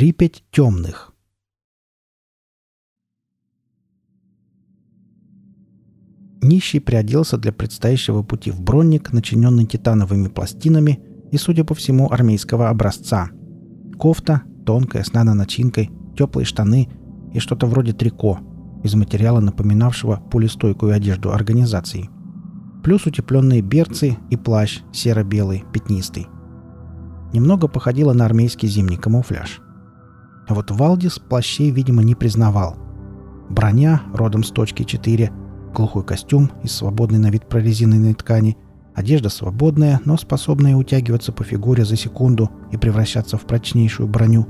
Припять темных. Нищий приоделся для предстоящего пути в бронник, начиненный титановыми пластинами и, судя по всему, армейского образца. Кофта, тонкая, с наноначинкой, теплые штаны и что-то вроде трико из материала, напоминавшего пулестойкую одежду организации. Плюс утепленные берцы и плащ серо-белый, пятнистый. Немного походило на армейский зимний камуфляж. А вот Валдис плащей, видимо, не признавал. Броня, родом с точки 4, глухой костюм из свободной на вид прорезиненной ткани, одежда свободная, но способная утягиваться по фигуре за секунду и превращаться в прочнейшую броню,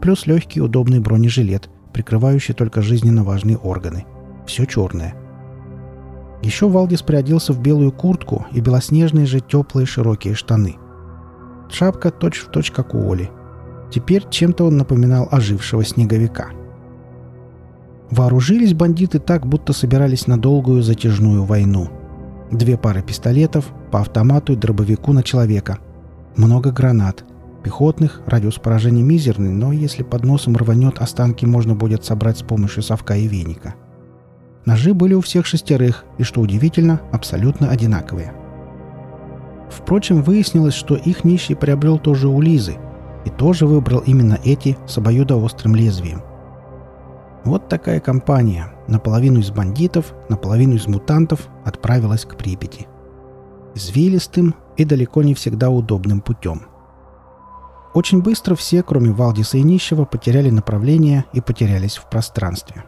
плюс легкий удобный бронежилет, прикрывающий только жизненно важные органы. Все черное. Еще Валдис приоделся в белую куртку и белоснежные же теплые широкие штаны. Шапка точь-в-точь, точь, как у Оли. Теперь чем-то он напоминал ожившего снеговика – Вооружились бандиты так, будто собирались на долгую затяжную войну. Две пары пистолетов, по автомату и дробовику на человека. Много гранат. Пехотных, радиус поражения мизерный, но если под носом рванет, останки можно будет собрать с помощью совка и веника. Ножи были у всех шестерых, и, что удивительно, абсолютно одинаковые. Впрочем, выяснилось, что их нищий приобрел тоже у Лизы, и тоже выбрал именно эти с обоюдоострым лезвием – вот такая компания, наполовину из бандитов, наполовину из мутантов, отправилась к Припяти. Извилистым и далеко не всегда удобным путем. Очень быстро все, кроме Валдиса и Нищего, потеряли направление и потерялись в пространстве.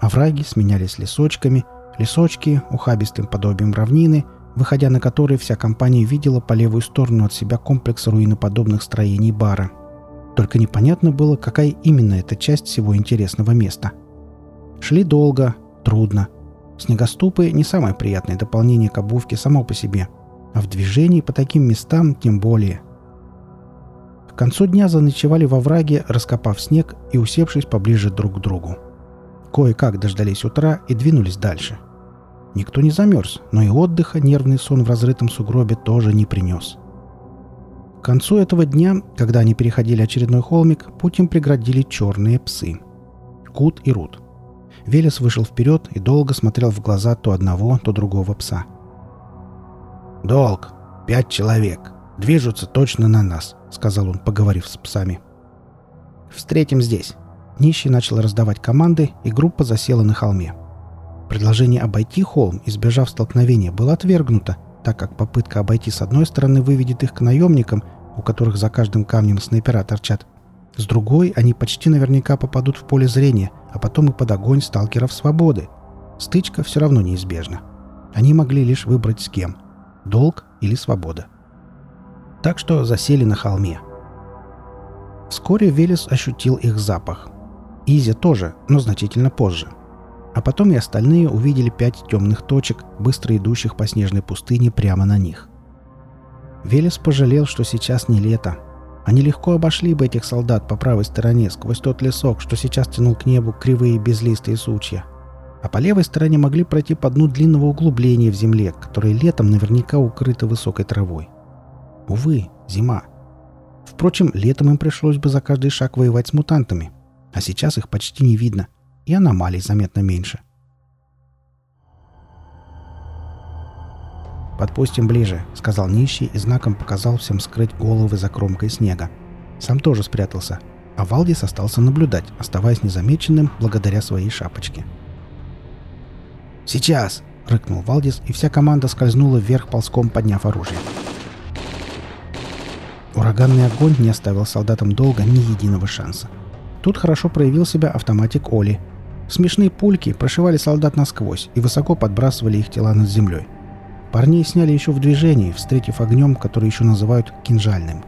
Овраги сменялись лесочками, лесочки — ухабистым подобием равнины, выходя на которые вся компания видела по левую сторону от себя комплекс руиноподобных строений бара — только непонятно было, какая именно эта часть всего интересного места. Шли долго, трудно. Снегоступы — не самое приятное дополнение к обувке само по себе, а в движении по таким местам тем более. К концу дня заночевали во враге, раскопав снег и усевшись поближе друг к другу. Кое-как дождались утра и двинулись дальше. Никто не замерз, но и отдыха нервный сон в разрытом сугробе тоже не принес. — к концу этого дня, когда они переходили очередной холмик, путь им преградили черные псы. Кут и Рут. Велес вышел вперед и долго смотрел в глаза то одного, то другого пса. «Долг. Пять человек. Движутся точно на нас», — сказал он, поговорив с псами. «Встретим здесь». Нищий начал раздавать команды, и группа засела на холме. Предложение обойти холм, избежав столкновения, было отвергнуто, так как попытка обойти с одной стороны выведет их к наемникам, у которых за каждым камнем снайпера торчат. С другой они почти наверняка попадут в поле зрения, а потом и под огонь сталкеров свободы. Стычка все равно неизбежна. Они могли лишь выбрать с кем – долг или свобода. Так что засели на холме. Вскоре Велес ощутил их запах. Изи тоже, но значительно позже – а потом и остальные увидели пять темных точек, быстро идущих по снежной пустыне прямо на них. Велес пожалел, что сейчас не лето. Они легко обошли бы этих солдат по правой стороне, сквозь тот лесок, что сейчас тянул к небу кривые безлистые сучья. А по левой стороне могли пройти по дну длинного углубления в земле, которое летом наверняка укрыто высокой травой. Увы, зима. Впрочем, летом им пришлось бы за каждый шаг воевать с мутантами. А сейчас их почти не видно – и аномалий заметно меньше. «Подпустим ближе», — сказал нищий и знаком показал всем скрыть головы за кромкой снега. Сам тоже спрятался, а Валдис остался наблюдать, оставаясь незамеченным благодаря своей шапочке. «Сейчас!» — рыкнул Валдис, и вся команда скользнула вверх ползком, подняв оружие. Ураганный огонь не оставил солдатам долго ни единого шанса. Тут хорошо проявил себя автоматик Оли, Смешные пульки прошивали солдат насквозь и высоко подбрасывали их тела над землей. Парней сняли еще в движении, встретив огнем, который еще называют кинжальным.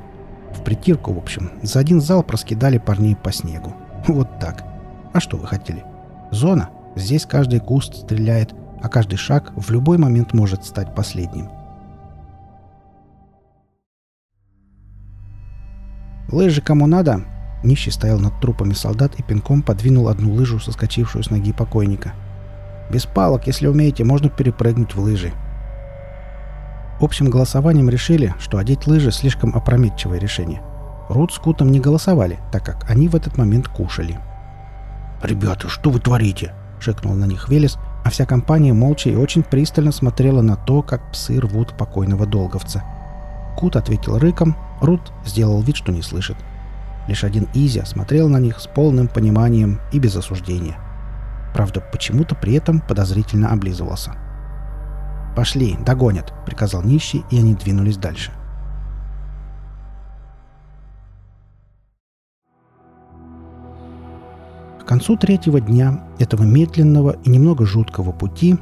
В притирку, в общем, за один зал проскидали парней по снегу. Вот так. А что вы хотели? Зона. Здесь каждый куст стреляет, а каждый шаг в любой момент может стать последним. Лыжи кому надо, Нищий стоял над трупами солдат и пинком подвинул одну лыжу, соскочившую с ноги покойника. «Без палок, если умеете, можно перепрыгнуть в лыжи». Общим голосованием решили, что одеть лыжи – слишком опрометчивое решение. Рут с Кутом не голосовали, так как они в этот момент кушали. «Ребята, что вы творите?» — шикнул на них Велес, а вся компания молча и очень пристально смотрела на то, как псы рвут покойного долговца. Кут ответил рыком, Рут сделал вид, что не слышит. Лишь один Изя смотрел на них с полным пониманием и без осуждения. Правда, почему-то при этом подозрительно облизывался. «Пошли, догонят», — приказал нищий, и они двинулись дальше. К концу третьего дня этого медленного и немного жуткого пути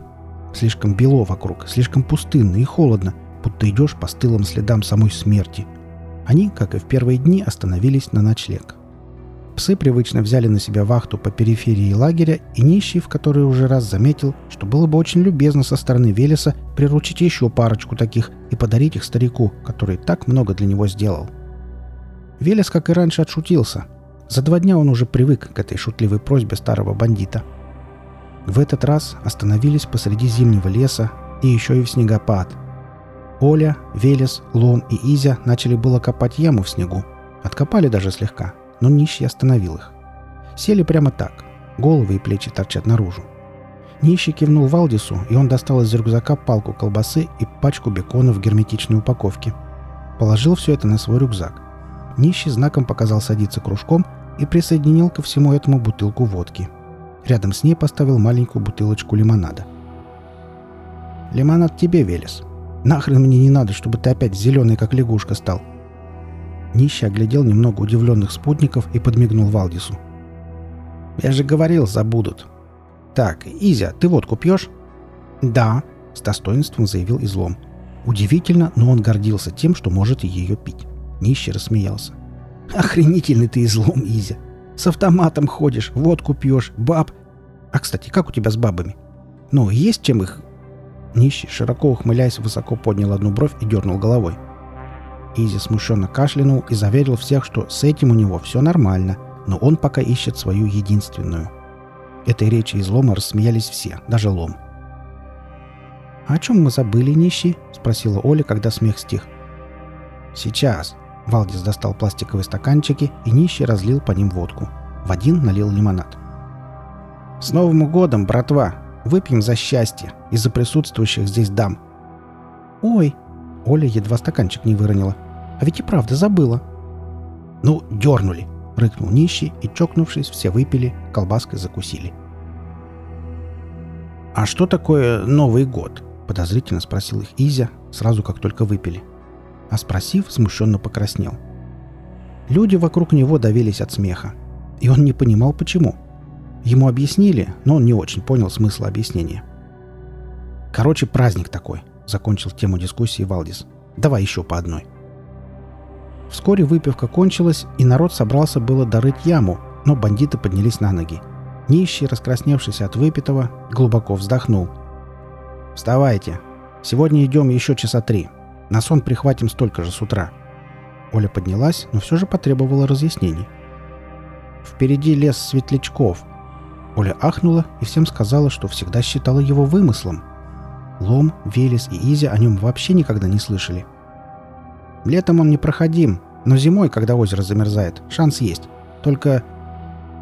слишком бело вокруг, слишком пустынно и холодно, будто идешь по стылым следам самой смерти. Они, как и в первые дни, остановились на ночлег. Псы привычно взяли на себя вахту по периферии лагеря, и нищий в который уже раз заметил, что было бы очень любезно со стороны Велеса приручить еще парочку таких и подарить их старику, который так много для него сделал. Велес, как и раньше, отшутился – за два дня он уже привык к этой шутливой просьбе старого бандита. В этот раз остановились посреди зимнего леса и еще и в снегопад. Оля, Велес, Лом и Изя начали было копать яму в снегу. Откопали даже слегка, но нищий остановил их. Сели прямо так. Головы и плечи торчат наружу. Нищий кивнул Валдису, и он достал из рюкзака палку колбасы и пачку бекона в герметичной упаковке. Положил все это на свой рюкзак. Нищий знаком показал садиться кружком – и присоединил ко всему этому бутылку водки. Рядом с ней поставил маленькую бутылочку лимонада. «Лимонад тебе, Велес. Нахрен мне не надо, чтобы ты опять зеленый, как лягушка, стал». Нищий оглядел немного удивленных спутников и подмигнул Валдису. «Я же говорил, забудут». «Так, Изя, ты водку пьешь?» «Да», — с достоинством заявил Излом. Удивительно, но он гордился тем, что может ее пить. Нищий рассмеялся. Охренительный ты излом, Изя. С автоматом ходишь, водку пьешь, баб. А, кстати, как у тебя с бабами? Ну, есть чем их...» Нищий, широко ухмыляясь, высоко поднял одну бровь и дернул головой. Изи смущенно кашлянул и заверил всех, что с этим у него все нормально, но он пока ищет свою единственную. Этой речи излома рассмеялись все, даже лом. «А «О чем мы забыли, нищий?» — спросила Оля, когда смех стих. «Сейчас», Валдис достал пластиковые стаканчики и нищий разлил по ним водку. В один налил лимонад. «С Новым годом, братва! Выпьем за счастье и за присутствующих здесь дам!» «Ой!» Оля едва стаканчик не выронила. «А ведь и правда забыла!» «Ну, дернули!» — рыкнул нищий, и, чокнувшись, все выпили, колбаской закусили. «А что такое Новый год?» — подозрительно спросил их Изя, сразу как только выпили а спросив, смущенно покраснел. Люди вокруг него давились от смеха, и он не понимал, почему. Ему объяснили, но он не очень понял смысла объяснения. «Короче, праздник такой», — закончил тему дискуссии Валдис. «Давай еще по одной». Вскоре выпивка кончилась, и народ собрался было дорыть яму, но бандиты поднялись на ноги. Нищий, раскрасневшийся от выпитого, глубоко вздохнул. «Вставайте. Сегодня идем еще часа три. На сон прихватим столько же с утра». Оля поднялась, но все же потребовала разъяснений. «Впереди лес светлячков». Оля ахнула и всем сказала, что всегда считала его вымыслом. Лом, Велес и Изя о нем вообще никогда не слышали. «Летом он непроходим, но зимой, когда озеро замерзает, шанс есть. Только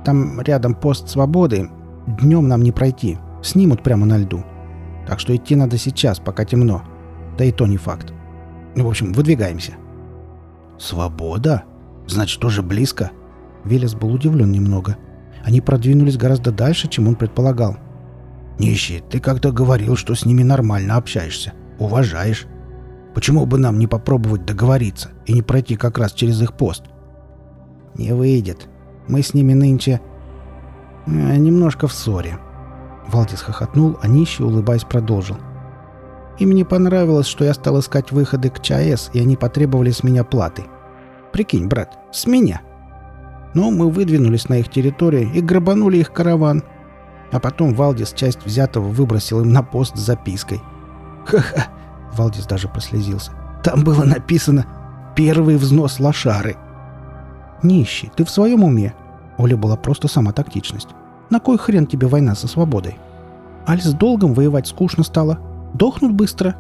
там рядом пост свободы, днем нам не пройти, снимут прямо на льду. Так что идти надо сейчас, пока темно. Да и то не факт. Ну, в общем, выдвигаемся. Свобода? Значит, тоже близко? Велес был удивлен немного. Они продвинулись гораздо дальше, чем он предполагал. Нищий, ты как-то говорил, что с ними нормально общаешься, уважаешь. Почему бы нам не попробовать договориться и не пройти как раз через их пост? Не выйдет. Мы с ними нынче... Э, немножко в ссоре. Валдис хохотнул, а нищий, улыбаясь, продолжил. — им не понравилось, что я стал искать выходы к ЧАЭС, и они потребовали с меня платы. Прикинь, брат, с меня. Ну, мы выдвинулись на их территорию и грабанули их караван. А потом Валдис часть взятого выбросил им на пост с запиской. Ха-ха, Валдис даже прослезился. Там было написано «Первый взнос лошары». «Нищий, ты в своем уме?» Оля была просто сама тактичность. «На кой хрен тебе война со свободой? Аль с долгом воевать скучно стало, Дохнут быстро.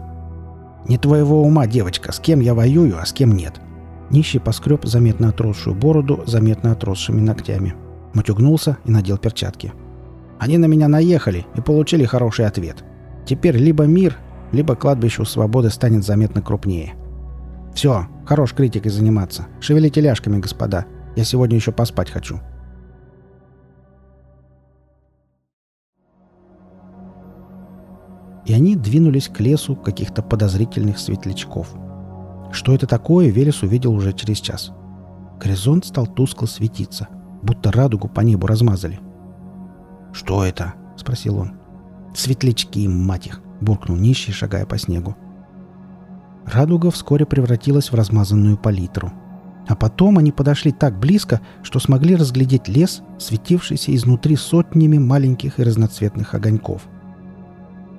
Не твоего ума, девочка, с кем я воюю, а с кем нет. Нищий поскреб заметно отросшую бороду заметно отросшими ногтями. Матюгнулся и надел перчатки. Они на меня наехали и получили хороший ответ. Теперь либо мир, либо кладбище у свободы станет заметно крупнее. Все, хорош критикой заниматься. Шевелите ляжками, господа. Я сегодня еще поспать хочу. И они двинулись к лесу каких-то подозрительных светлячков. Что это такое, Велес увидел уже через час. Горизонт стал тускло светиться, будто радугу по небу размазали. «Что это?» — спросил он. «Светлячки, мать их!» — буркнул нищий, шагая по снегу. Радуга вскоре превратилась в размазанную палитру. А потом они подошли так близко, что смогли разглядеть лес, светившийся изнутри сотнями маленьких и разноцветных огоньков.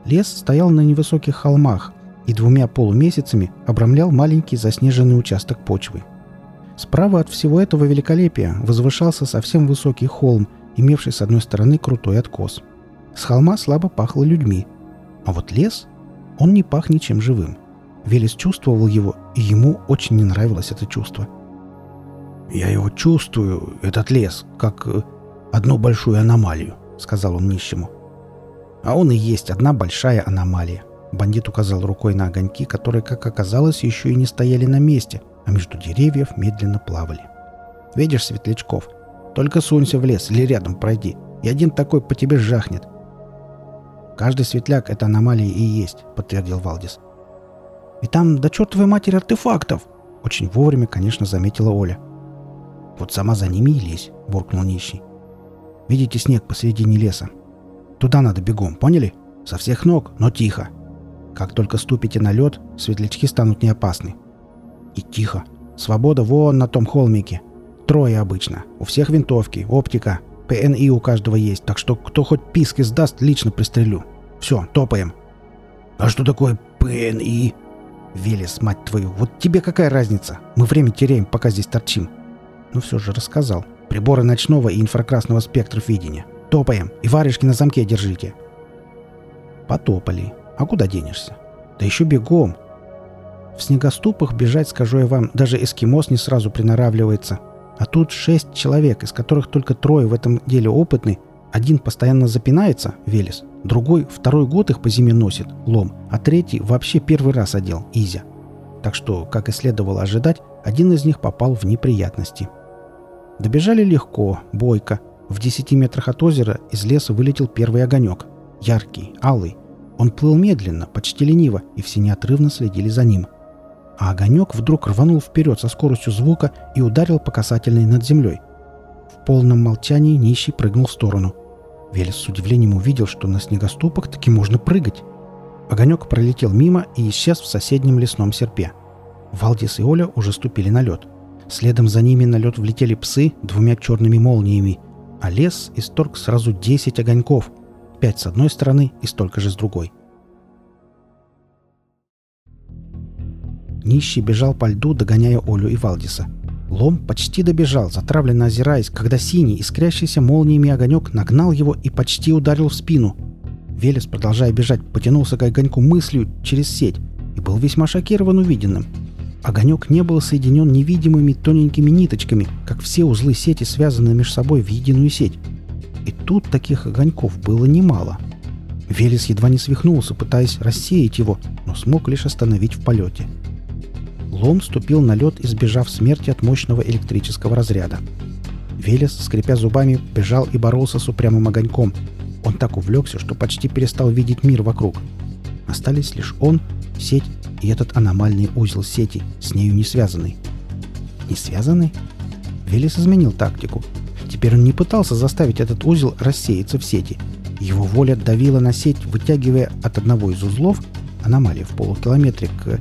Лес стоял на невысоких холмах и двумя полумесяцами обрамлял маленький заснеженный участок почвы. Справа от всего этого великолепия возвышался совсем высокий холм, имевший с одной стороны крутой откос. С холма слабо пахло людьми. А вот лес, он не пах ничем живым. Велес чувствовал его, и ему очень не нравилось это чувство. «Я его чувствую, этот лес, как э, одну большую аномалию», — сказал он нищему. «А он и есть одна большая аномалия», — бандит указал рукой на огоньки, которые, как оказалось, еще и не стояли на месте, а между деревьев медленно плавали. «Видишь светлячков? Только сунься в лес или рядом пройди, и один такой по тебе жахнет». «Каждый светляк — это аномалия и есть», — подтвердил Валдис. — и там до чертовой матери артефактов!» Очень вовремя, конечно, заметила Оля. «Вот сама за ними и лезь», — буркнул нищий. «Видите снег посередине леса? Туда надо бегом, поняли? Со всех ног, но тихо. Как только ступите на лед, светлячки станут неопасны. И тихо. Свобода вон на том холмике. Трое обычно. У всех винтовки, оптика. ПНИ у каждого есть, так что кто хоть писк издаст, лично пристрелю. Все, топаем. А что такое ПНИ? «Велес, мать твою, вот тебе какая разница? Мы время теряем, пока здесь торчим». Ну все же рассказал. Приборы ночного и инфракрасного спектров видения. Топаем и варежки на замке держите. Потопали. А куда денешься? Да еще бегом. В снегоступах бежать, скажу я вам, даже эскимос не сразу приноравливается. А тут шесть человек, из которых только трое в этом деле опытны. Один постоянно запинается, Велес, Другой второй год их по зиме носит, лом, а третий вообще первый раз одел, Изя. Так что, как и следовало ожидать, один из них попал в неприятности. Добежали легко, бойко. В десяти метрах от озера из леса вылетел первый огонек. Яркий, алый. Он плыл медленно, почти лениво, и все неотрывно следили за ним. А огонек вдруг рванул вперед со скоростью звука и ударил по касательной над землей. В полном молчании нищий прыгнул в сторону. Велес с удивлением увидел, что на снегоступах таки можно прыгать. Огонек пролетел мимо и исчез в соседнем лесном серпе. Валдис и Оля уже ступили на лед. Следом за ними на лед влетели псы двумя черными молниями, а лес исторг сразу 10 огоньков. Пять с одной стороны и столько же с другой. Нищий бежал по льду, догоняя Олю и Валдиса – Лом почти добежал, затравленно озираясь, когда синий, искрящийся молниями огонек нагнал его и почти ударил в спину. Велес, продолжая бежать, потянулся к огоньку мыслью через сеть и был весьма шокирован увиденным. Огонек не был соединен невидимыми тоненькими ниточками, как все узлы сети связаны между собой в единую сеть. И тут таких огоньков было немало. Велес едва не свихнулся, пытаясь рассеять его, но смог лишь остановить в полете. — Лом ступил на лед, избежав смерти от мощного электрического разряда. Велес, скрипя зубами, бежал и боролся с упрямым огоньком. Он так увлекся, что почти перестал видеть мир вокруг. Остались лишь он, сеть и этот аномальный узел сети, с нею не связанный. Не связанный? Велес изменил тактику. Теперь он не пытался заставить этот узел рассеяться в сети. Его воля давила на сеть, вытягивая от одного из узлов, аномалии в полукилометре, к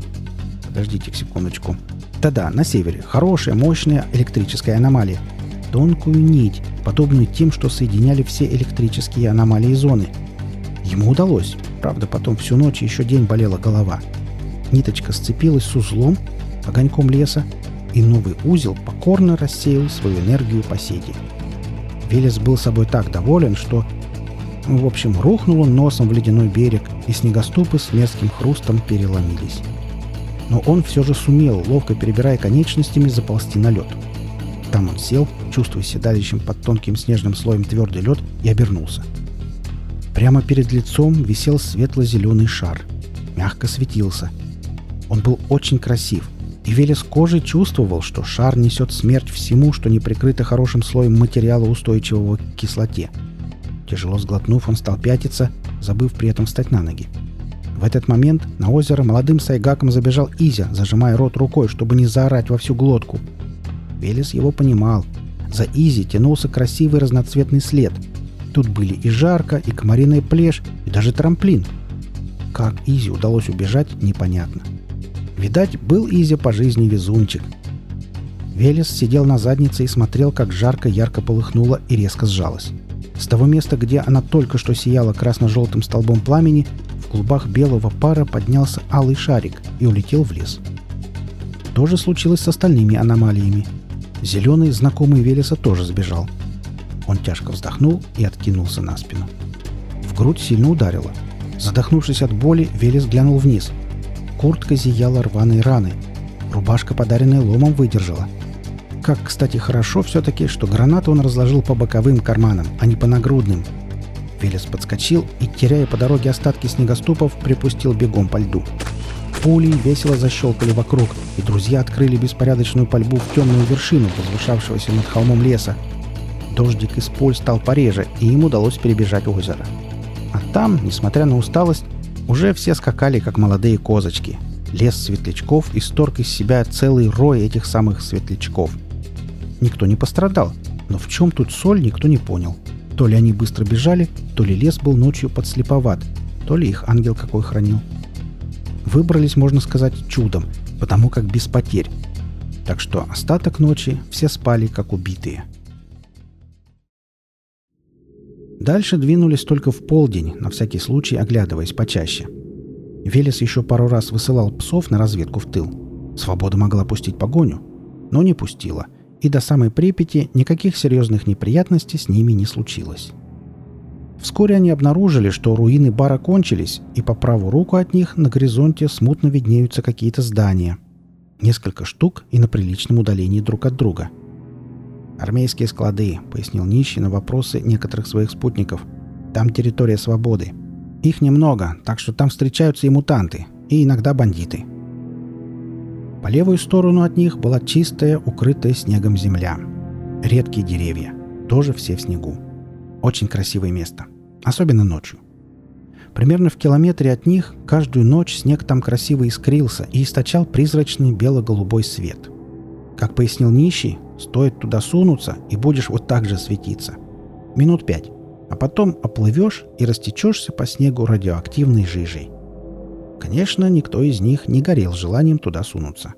Подождите секундочку. Да-да, на севере. Хорошая, мощная электрическая аномалия. Тонкую нить, подобную тем, что соединяли все электрические аномалии зоны. Ему удалось. Правда, потом всю ночь еще день болела голова. Ниточка сцепилась с узлом, огоньком леса, и новый узел покорно рассеял свою энергию по сети. Велес был собой так доволен, что... В общем, рухнул он носом в ледяной берег, и снегоступы с мерзким хрустом переломились. но он все же сумел, ловко перебирая конечностями, заползти на лед. Там он сел, чувствуя седалищем под тонким снежным слоем твердый лед, и обернулся. Прямо перед лицом висел светло-зеленый шар. Мягко светился. Он был очень красив, и Велес кожей чувствовал, что шар несет смерть всему, что не прикрыто хорошим слоем материала, устойчивого к кислоте. Тяжело сглотнув, он стал пятиться, забыв при этом встать на ноги. В этот момент на озеро молодым сайгаком забежал Изя, зажимая рот рукой, чтобы не заорать во всю глотку. Велес его понимал. За Изи тянулся красивый разноцветный след. Тут были и жарка, и комариная плешь, и даже трамплин. Как Изи удалось убежать, непонятно. Видать, был Изи по жизни везунчик. Велес сидел на заднице и смотрел, как жарка ярко полыхнула и резко сжалась. С того места, где она только что сияла красно-желтым столбом пламени, в клубах белого пара поднялся алый шарик и улетел в лес. То же случилось с остальными аномалиями. Зеленый, знакомый Велеса, тоже сбежал. Он тяжко вздохнул и откинулся на спину. В грудь сильно ударило. Задохнувшись от боли, Велес глянул вниз. Куртка зияла рваной раной. Рубашка, подаренная ломом, выдержала. Как, кстати, хорошо все-таки, что гранату он разложил по боковым карманам, а не по нагрудным. Велес подскочил и, теряя по дороге остатки снегоступов, припустил бегом по льду. Пули весело защелкали вокруг, и друзья открыли беспорядочную пальбу в темную вершину, возвышавшегося над холмом леса. Дождик из пуль стал пореже, и им удалось перебежать озеро. А там, несмотря на усталость, уже все скакали, как молодые козочки. Лес светлячков исторг из себя целый рой этих самых светлячков. Никто не пострадал, но в чем тут соль, никто не понял. То ли они быстро бежали, то ли лес был ночью подслеповат, то ли их ангел какой хранил. Выбрались, можно сказать, чудом, потому как без потерь. Так что остаток ночи все спали, как убитые. Дальше двинулись только в полдень, на всякий случай оглядываясь почаще. Велес еще пару раз высылал псов на разведку в тыл. Свобода могла пустить погоню, но не пустила – и до самой Припяти никаких серьезных неприятностей с ними не случилось. Вскоре они обнаружили, что руины бара кончились, и по правую руку от них на горизонте смутно виднеются какие-то здания. Несколько штук и на приличном удалении друг от друга. «Армейские склады», — пояснил нищий на вопросы некоторых своих спутников. «Там территория свободы. Их немного, так что там встречаются и мутанты, и иногда бандиты. По левую сторону от них была чистая, укрытая снегом земля. Редкие деревья, тоже все в снегу. Очень красивое место, особенно ночью. Примерно в километре от них каждую ночь снег там красиво искрился и источал призрачный бело-голубой свет. Как пояснил нищий, стоит туда сунуться, и будешь вот так же светиться. Минут пять. А потом оплывешь и растечешься по снегу радиоактивной жижей. Конечно, никто из них не горел желанием туда сунуться.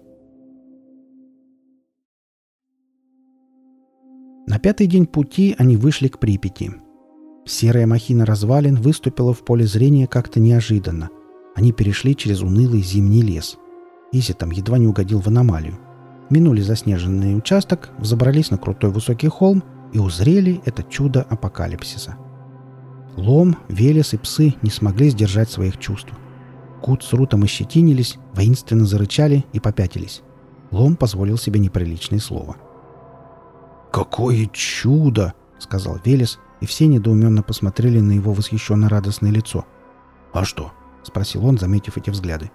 На пятый день пути они вышли к Припяти. Серая махина развалин выступила в поле зрения как-то неожиданно. Они перешли через унылый зимний лес. Изи там едва не угодил в аномалию. Минули заснеженный участок, взобрались на крутой высокий холм и узрели это чудо апокалипсиса. Лом, Велес и псы не смогли сдержать своих чувств. Кут с Рутом ощетинились, воинственно зарычали и попятились. Лом позволил себе неприличное слово. «Какое чудо!» — сказал Велес, и все недоуменно посмотрели на его восхищенно радостное лицо. «А что?» — спросил он, заметив эти взгляды.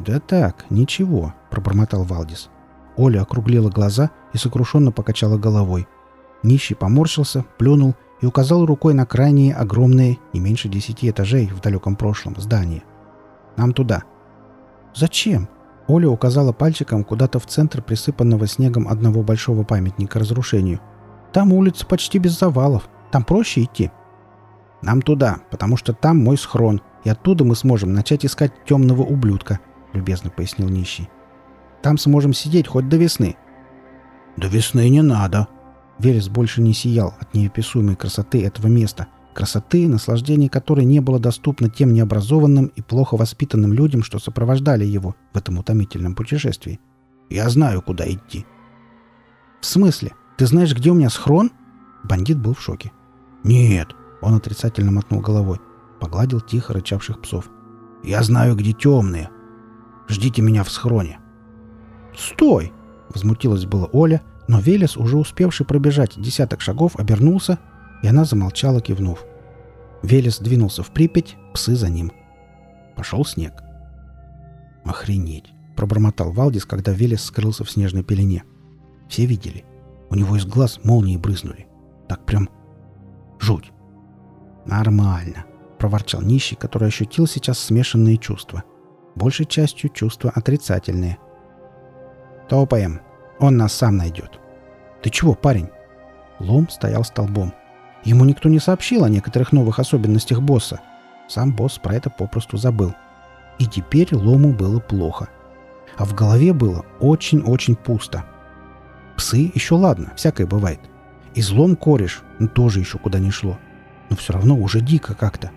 «Да так, ничего», — пробормотал Валдис. Оля округлила глаза и сокрушенно покачала головой. Нищий поморщился, плюнул и указал рукой на крайние огромные, не меньше десяти этажей в далеком прошлом, здания — нам туда». «Зачем?» Оля указала пальчиком куда-то в центр присыпанного снегом одного большого памятника разрушению. «Там улица почти без завалов. Там проще идти». «Нам туда, потому что там мой схрон, и оттуда мы сможем начать искать темного ублюдка», — любезно пояснил нищий. «Там сможем сидеть хоть до весны». «До весны не надо». Верес больше не сиял от неописуемой красоты этого места, красоты, наслаждение которой не было доступно тем необразованным и плохо воспитанным людям, что сопровождали его в этом утомительном путешествии. «Я знаю, куда идти». «В смысле? Ты знаешь, где у меня схрон?» Бандит был в шоке. «Нет», — он отрицательно мотнул головой, погладил тихо рычавших псов. «Я знаю, где темные». Ждите меня в схроне». «Стой!» — возмутилась была Оля, но Велес, уже успевший пробежать десяток шагов, обернулся, и она замолчала, кивнув. Велес двинулся в Припять, псы за ним. Пошел снег. «Охренеть!» — пробормотал Валдис, когда Велес скрылся в снежной пелене. Все видели. У него из глаз молнии брызнули. Так прям жуть. «Нормально», — проворчал нищий, который ощутил сейчас смешанные чувства. Большей частью чувства отрицательные. «Топаем. Он нас сам найдет». «Ты чего, парень?» Лом стоял столбом. Ему никто не сообщил о некоторых новых особенностях босса. Сам босс про это попросту забыл. И теперь Лому было плохо. А в голове было очень-очень пусто. Псы еще ладно, всякое бывает. Излом кореш, ну, тоже еще куда не шло. Но все равно уже дико как-то.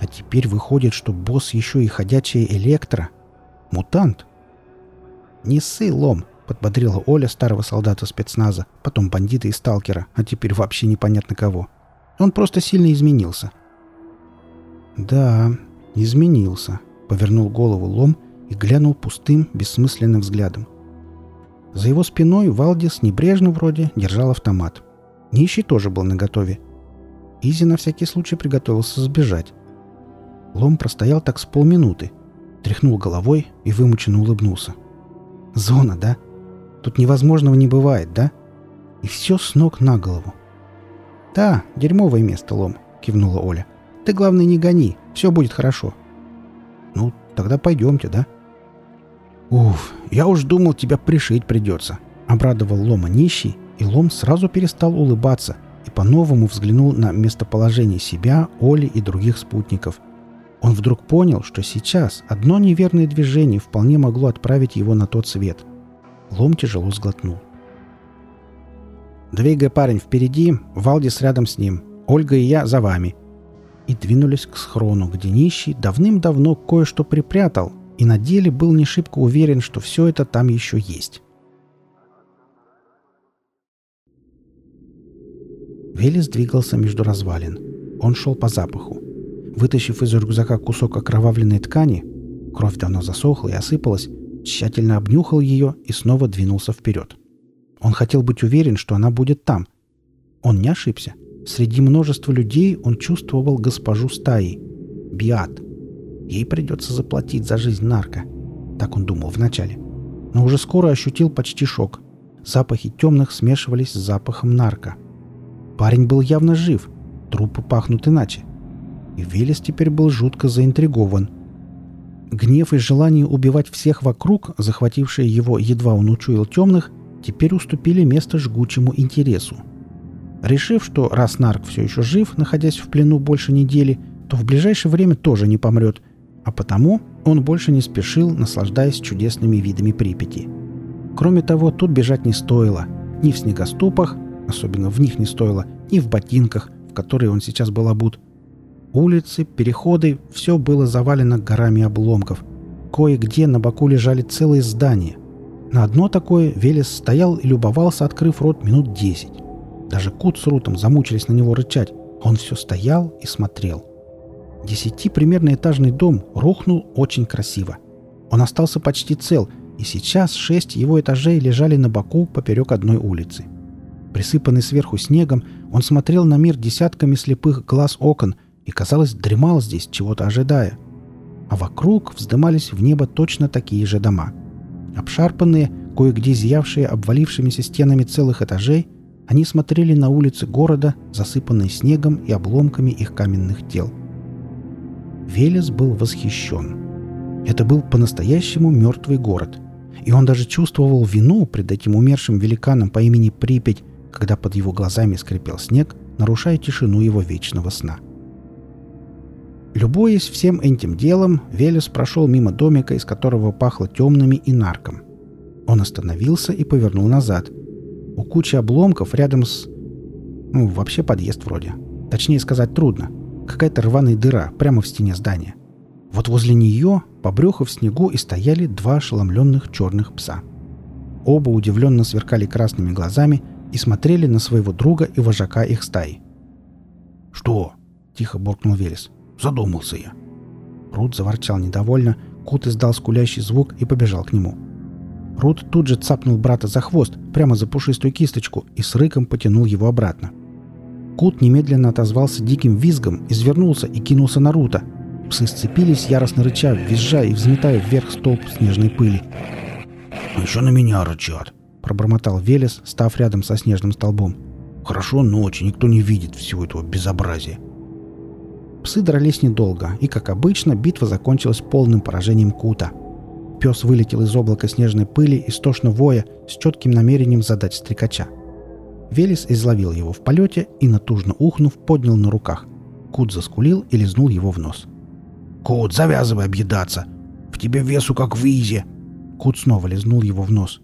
А теперь выходит, что босс еще и ходячая электро. Мутант. «Не ссы, лом!» — подбодрила Оля старого солдата спецназа, потом бандита и сталкера, а теперь вообще непонятно кого. Он просто сильно изменился. «Да, изменился», — повернул голову лом и глянул пустым, бессмысленным взглядом. За его спиной Валдис небрежно вроде держал автомат. Нищий тоже был наготове. Изи на всякий случай приготовился сбежать. Лом простоял так с полминуты, тряхнул головой и вымученно улыбнулся. «Зона, да? Тут невозможного не бывает, да? И все с ног на голову». «Да, дерьмовое место, Лом», — кивнула Оля. «Ты, главное, не гони, все будет хорошо». «Ну, тогда пойдемте, да?» «Уф, я уж думал, тебя пришить придется», — обрадовал Лома нищий и Лом сразу перестал улыбаться и по-новому взглянул на местоположение себя, Оли и других спутников. Он вдруг понял, что сейчас одно неверное движение вполне могло отправить его на тот свет. Лом тяжело сглотнул. «Двигай, парень, впереди, Валдис рядом с ним. Ольга и я за вами». И двинулись к схрону, где нищий давным-давно кое-что припрятал, и на деле был не шибко уверен, что все это там еще есть. Велес двигался между развалин. Он шел по запаху. Вытащив из рюкзака кусок окровавленной ткани, кровь давно засохла и осыпалась, тщательно обнюхал ее и снова двинулся вперед. Он хотел быть уверен, что она будет там. Он не ошибся. Среди множества людей он чувствовал госпожу стаи — Биат. Ей придется заплатить за жизнь нарко. Так он думал вначале. Но уже скоро ощутил почти шок. Запахи темных смешивались с запахом нарко — Парень был явно жив, трупы пахнут иначе. И Велес теперь был жутко заинтригован. Гнев и желание убивать всех вокруг, захватившие его, едва он учуял темных, теперь уступили место жгучему интересу. Решив, что раз Нарк все еще жив, находясь в плену больше недели, то в ближайшее время тоже не помрет, а потому он больше не спешил, наслаждаясь чудесными видами Припяти. Кроме того, тут бежать не стоило. Ни в снегоступах, Особенно в них не стоило, и в ботинках, в которые он сейчас был обут. Улицы, переходы — все было завалено горами обломков. Кое-где на боку лежали целые здания. На одно такое Велес стоял и любовался, открыв рот минут десять. Даже Кут с Рутом замучились на него рычать. Он все стоял и смотрел. Десяти примерно этажный дом рухнул очень красиво. Он остался почти цел, и сейчас шесть его этажей лежали на боку поперек одной улицы. Присыпанный сверху снегом, он смотрел на мир десятками слепых глаз окон и, казалось, дремал здесь, чего-то ожидая. А вокруг вздымались в небо точно такие же дома. Обшарпанные, кое-где зиявшие обвалившимися стенами целых этажей, они смотрели на улицы города, засыпанные снегом и обломками их каменных тел. Велес был восхищен. Это был по-настоящему мертвый город. И он даже чувствовал вину пред этим умершим великаном по имени Припять, когда под его глазами скрипел снег, нарушая тишину его вечного сна. Любуясь всем этим делом, Велес прошел мимо домика, из которого пахло темными и нарком. Он остановился и повернул назад. У кучи обломков рядом с... Ну, вообще подъезд вроде. Точнее сказать трудно. Какая-то рваная дыра прямо в стене здания. Вот возле нее, по брюху в снегу, и стояли два ошеломленных черных пса. Оба удивленно сверкали красными глазами и смотрели на своего друга и вожака их стаи. «Что?» — тихо буркнул Велес. «Задумался я». Рут заворчал недовольно, Кут издал скулящий звук и побежал к нему. Рут тут же цапнул брата за хвост, прямо за пушистую кисточку, и с рыком потянул его обратно. Кут немедленно отозвался диким визгом, извернулся и кинулся на Рута. Псы сцепились, яростно рыча, визжа и взметая вверх столб снежной пыли. «Ну «Еще на меня рычат», — пробормотал Велес, став рядом со снежным столбом. «Хорошо ночи, никто не видит всего этого безобразия». Псы дрались недолго, и, как обычно, битва закончилась полным поражением Кута. Пес вылетел из облака снежной пыли, истошно воя, с четким намерением задать стрекача. Велес изловил его в полете и, натужно ухнув, поднял на руках. Кут заскулил и лизнул его в нос. «Кут, завязывай объедаться! В тебе весу, как в Изе!» Кут снова лизнул его в нос.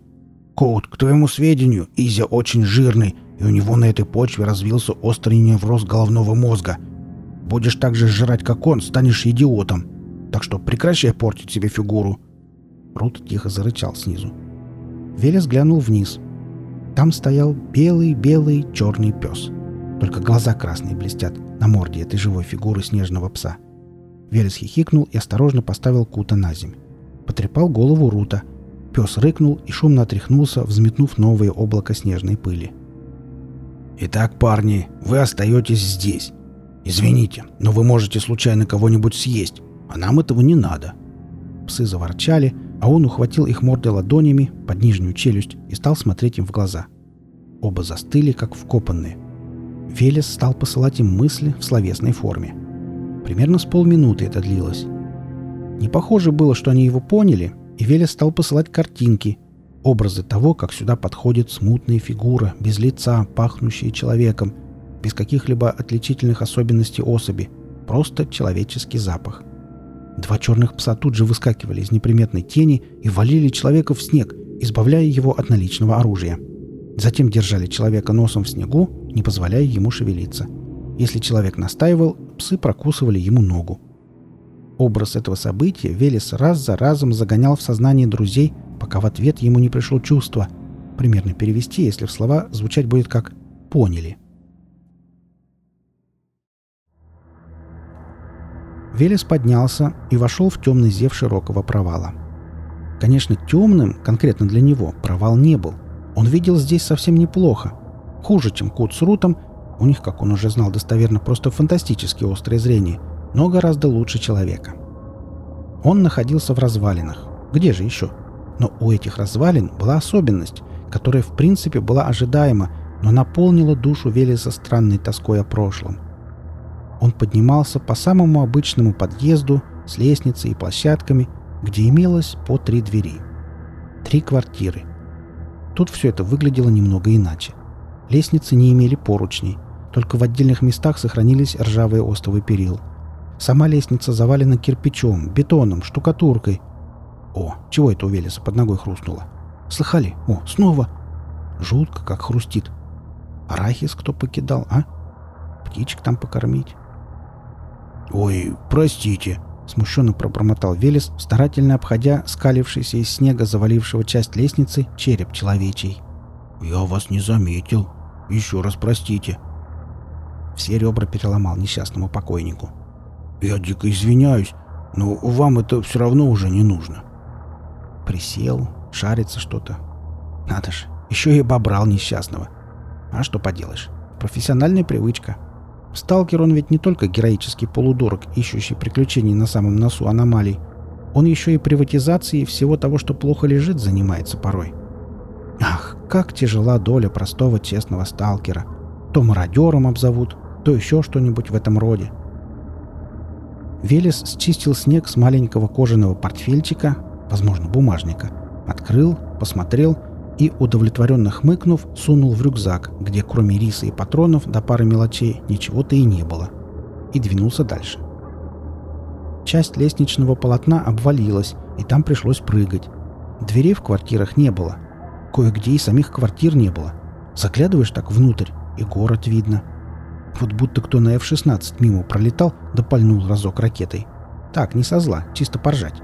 «Кут, к твоему сведению, Изя очень жирный, и у него на этой почве развился острый невроз головного мозга. Будешь так же жрать, как он, станешь идиотом. Так что прекращай портить себе фигуру». Рут тихо зарычал снизу. Велес глянул вниз. Там стоял белый-белый черный пес. Только глаза красные блестят на морде этой живой фигуры снежного пса. Велес хихикнул и осторожно поставил Кута на землю. Потрепал голову Рута. Пес рыкнул и шумно отряхнулся, взметнув новое облако снежной пыли. «Итак, парни, вы остаетесь здесь. Извините, но вы можете случайно кого-нибудь съесть, а нам этого не надо». Псы заворчали, а он ухватил их морды ладонями под нижнюю челюсть и стал смотреть им в глаза. Оба застыли, как вкопанные. Велес стал посылать им мысли в словесной форме. Примерно с полминуты это длилось. Не похоже было, что они его поняли, и Велес стал посылать картинки, образы того, как сюда подходит смутная фигура, без лица, пахнущая человеком, без каких-либо отличительных особенностей особи, просто человеческий запах. Два черных пса тут же выскакивали из неприметной тени и валили человека в снег, избавляя его от наличного оружия. Затем держали человека носом в снегу, не позволяя ему шевелиться. Если человек настаивал, псы прокусывали ему ногу. Образ этого события Велес раз за разом загонял в сознание друзей, пока в ответ ему не пришло чувство. Примерно перевести, если в слова звучать будет как «поняли». Велес поднялся и вошел в темный зев широкого провала. Конечно, темным, конкретно для него, провал не был. Он видел здесь совсем неплохо. Хуже, чем Кут с Рутом, у них, как он уже знал достоверно, просто фантастически острое зрение – но гораздо лучше человека. Он находился в развалинах. Где же еще? Но у этих развалин была особенность, которая в принципе была ожидаема, но наполнила душу Велеса странной тоской о прошлом. Он поднимался по самому обычному подъезду с лестницей и площадками, где имелось по три двери. Три квартиры. Тут все это выглядело немного иначе. Лестницы не имели поручней, только в отдельных местах сохранились ржавые остовы перил – Сама лестница завалена кирпичом, бетоном, штукатуркой. О, чего это у Велеса под ногой хрустнуло? Слыхали? О, снова. Жутко, как хрустит. Арахис кто покидал, а? Птичек там покормить. «Ой, простите», — смущенно пробормотал Велес, старательно обходя скалившийся из снега завалившего часть лестницы череп человечий. «Я вас не заметил. Еще раз простите». Все ребра переломал несчастному покойнику. «Я дико извиняюсь, но вам это все равно уже не нужно». Присел, шарится что-то. Надо же, еще и обобрал несчастного. А что поделаешь, профессиональная привычка. Сталкер он ведь не только героический полудурок, ищущий приключений на самом носу аномалий. Он еще и приватизацией всего того, что плохо лежит, занимается порой. Ах, как тяжела доля простого честного сталкера. То мародером обзовут, то еще что-нибудь в этом роде. Велес счистил снег с маленького кожаного портфельчика, возможно, бумажника, открыл, посмотрел и, удовлетворенно хмыкнув, сунул в рюкзак, где кроме риса и патронов до пары мелочей ничего-то и не было, и двинулся дальше. Часть лестничного полотна обвалилась, и там пришлось прыгать. Дверей в квартирах не было. Кое-где и самих квартир не было. Заглядываешь так внутрь, и город видно — вот будто кто на F-16 мимо пролетал, да пальнул разок ракетой. Так, не со зла, чисто поржать.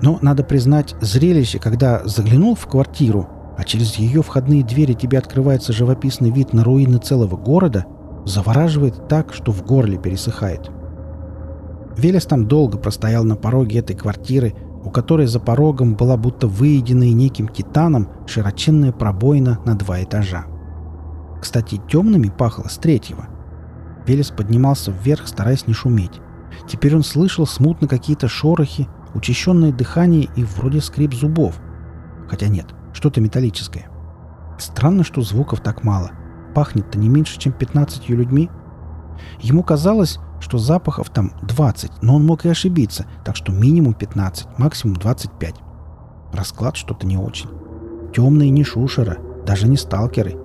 Но, надо признать, зрелище, когда заглянул в квартиру, а через ее входные двери тебе открывается живописный вид на руины целого города, завораживает так, что в горле пересыхает. Велес там долго простоял на пороге этой квартиры, у которой за порогом была будто выеденная неким титаном широченная пробоина на два этажа. Кстати, темными пахло с третьего. Велес поднимался вверх, стараясь не шуметь. Теперь он слышал смутно какие-то шорохи, учащенное дыхание и вроде скрип зубов. Хотя нет, что-то металлическое. Странно, что звуков так мало. Пахнет-то не меньше, чем 15 людьми. Ему казалось, что запахов там 20, но он мог и ошибиться, так что минимум 15, максимум 25. Расклад что-то не очень. Темные не шушера, даже не сталкеры.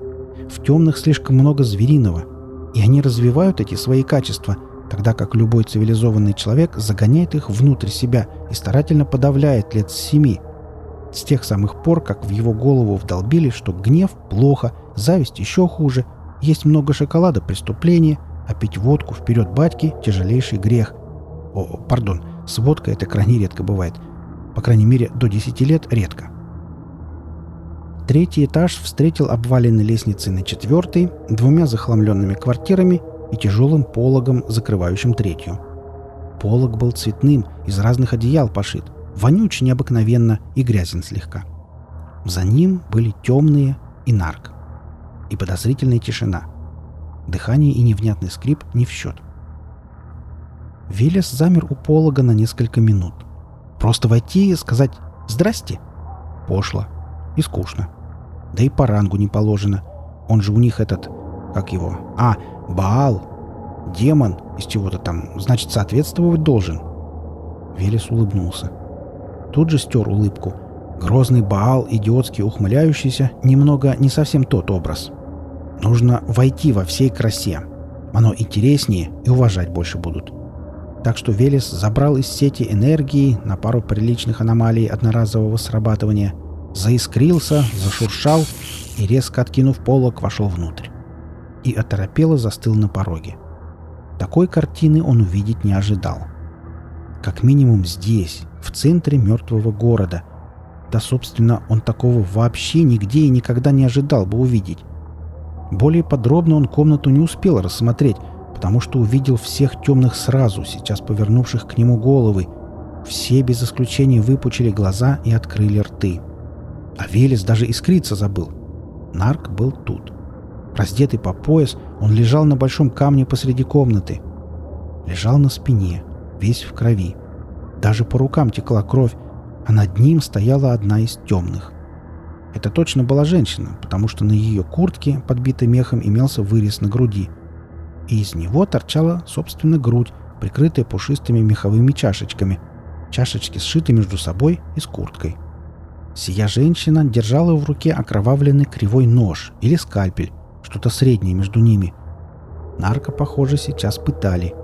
В темных слишком много звериного, и они развивают эти свои качества, тогда как любой цивилизованный человек загоняет их внутрь себя и старательно подавляет лет с семи. С тех самых пор, как в его голову вдолбили, что гнев плохо, зависть еще хуже, есть много шоколада преступление – а пить водку вперед батьки – тяжелейший грех. О, пардон, с водкой это крайне редко бывает. По крайней мере, до 10 лет редко. Третий этаж встретил обваленной лестницей на четвертый, двумя захламленными квартирами и тяжелым пологом, закрывающим третью. Полог был цветным, из разных одеял пошит, вонючий необыкновенно и грязен слегка. За ним были темные и нарк. И подозрительная тишина – Дыхание и невнятный скрип не в счет. Велес замер у полога на несколько минут. Просто войти и сказать «Здрасте» пошло и скучно. Да и по рангу не положено. Он же у них этот... Как его? А, Баал. Демон из чего-то там. Значит, соответствовать должен. Велес улыбнулся. Тут же стер улыбку. Грозный Баал, идиотски ухмыляющийся, немного не совсем тот образ. Нужно войти во всей красе. Оно интереснее и уважать больше будут. Так что Велес забрал из сети энергии на пару приличных аномалий одноразового срабатывания, заискрился, зашуршал и, резко откинув полок, вошел внутрь. И оторопело застыл на пороге. Такой картины он увидеть не ожидал. Как минимум здесь, в центре мертвого города. Да, собственно, он такого вообще нигде и никогда не ожидал бы увидеть. Более подробно он комнату не успел рассмотреть, потому что увидел всех темных сразу, сейчас повернувших к нему головы. Все без исключения выпучили глаза и открыли рты. А Велес даже искриться забыл. Нарк был тут. Раздетый по пояс, он лежал на большом камне посреди комнаты. Лежал на спине, весь в крови. Даже по рукам текла кровь, а над ним стояла одна из темных. Это точно была женщина, потому что на ее куртке, подбитой мехом, имелся вырез на груди. И из него торчала, собственно, грудь, прикрытая пушистыми меховыми чашечками. Чашечки сшиты между собой и с курткой. Сия женщина держала в руке окровавленный кривой нож или скальпель, что-то среднее между ними. Нарко, похоже, сейчас пытали.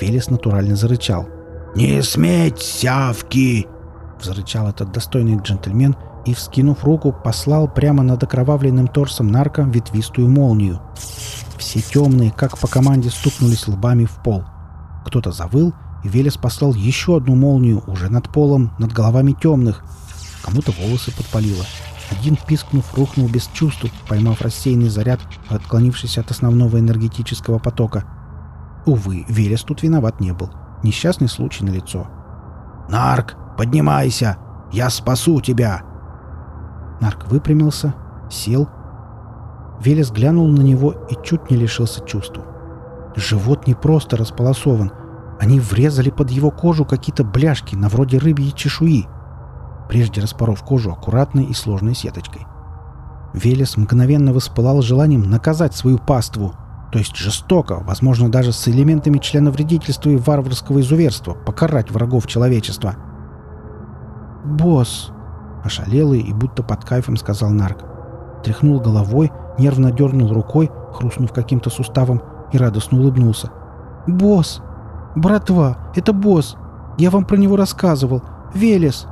Велес натурально зарычал. «Не сметь, сявки!» — взрычал этот достойный джентльмен — и, вскинув руку, послал прямо над окровавленным торсом нарка ветвистую молнию. Все темные, как по команде, стукнулись лбами в пол. Кто-то завыл, и Велес послал еще одну молнию уже над полом, над головами темных. Кому-то волосы подпалило. Один, пискнув, рухнул без чувств, поймав рассеянный заряд, отклонившись от основного энергетического потока. Увы, Велес тут виноват не был. Несчастный случай на лицо. «Нарк, поднимайся! Я спасу тебя!» Нарк выпрямился, сел. Велес глянул на него и чуть не лишился чувств. Живот не просто располосован. Они врезали под его кожу какие-то бляшки, на вроде рыбьей чешуи, прежде распоров кожу аккуратной и сложной сеточкой. Велес мгновенно воспылал желанием наказать свою паству, то есть жестоко, возможно, даже с элементами членовредительства и варварского изуверства, покарать врагов человечества. «Босс!» Ошалелый и будто под кайфом сказал Нарк. Тряхнул головой, нервно дернул рукой, хрустнув каким-то суставом, и радостно улыбнулся. «Босс! Братва! Это босс! Я вам про него рассказывал! Велес!»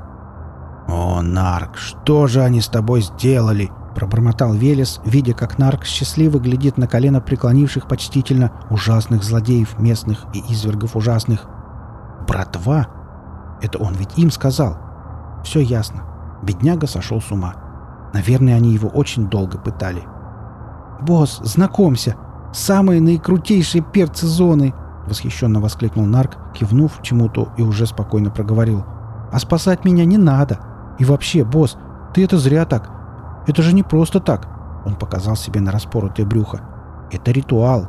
«О, Нарк, что же они с тобой сделали?» — пробормотал Велес, видя, как Нарк счастливо глядит на колено преклонивших почтительно ужасных злодеев местных и извергов ужасных. «Братва? Это он ведь им сказал. Все ясно. Бедняга сошел с ума. Наверное, они его очень долго пытали. «Босс, знакомься! Самые наикрутейшие перцы зоны!» — восхищенно воскликнул Нарк, кивнув чему-то и уже спокойно проговорил. А спасать меня не надо. И вообще, босс, ты это зря так. Это же не просто так. Он показал себе на распоротое брюхо. Это ритуал.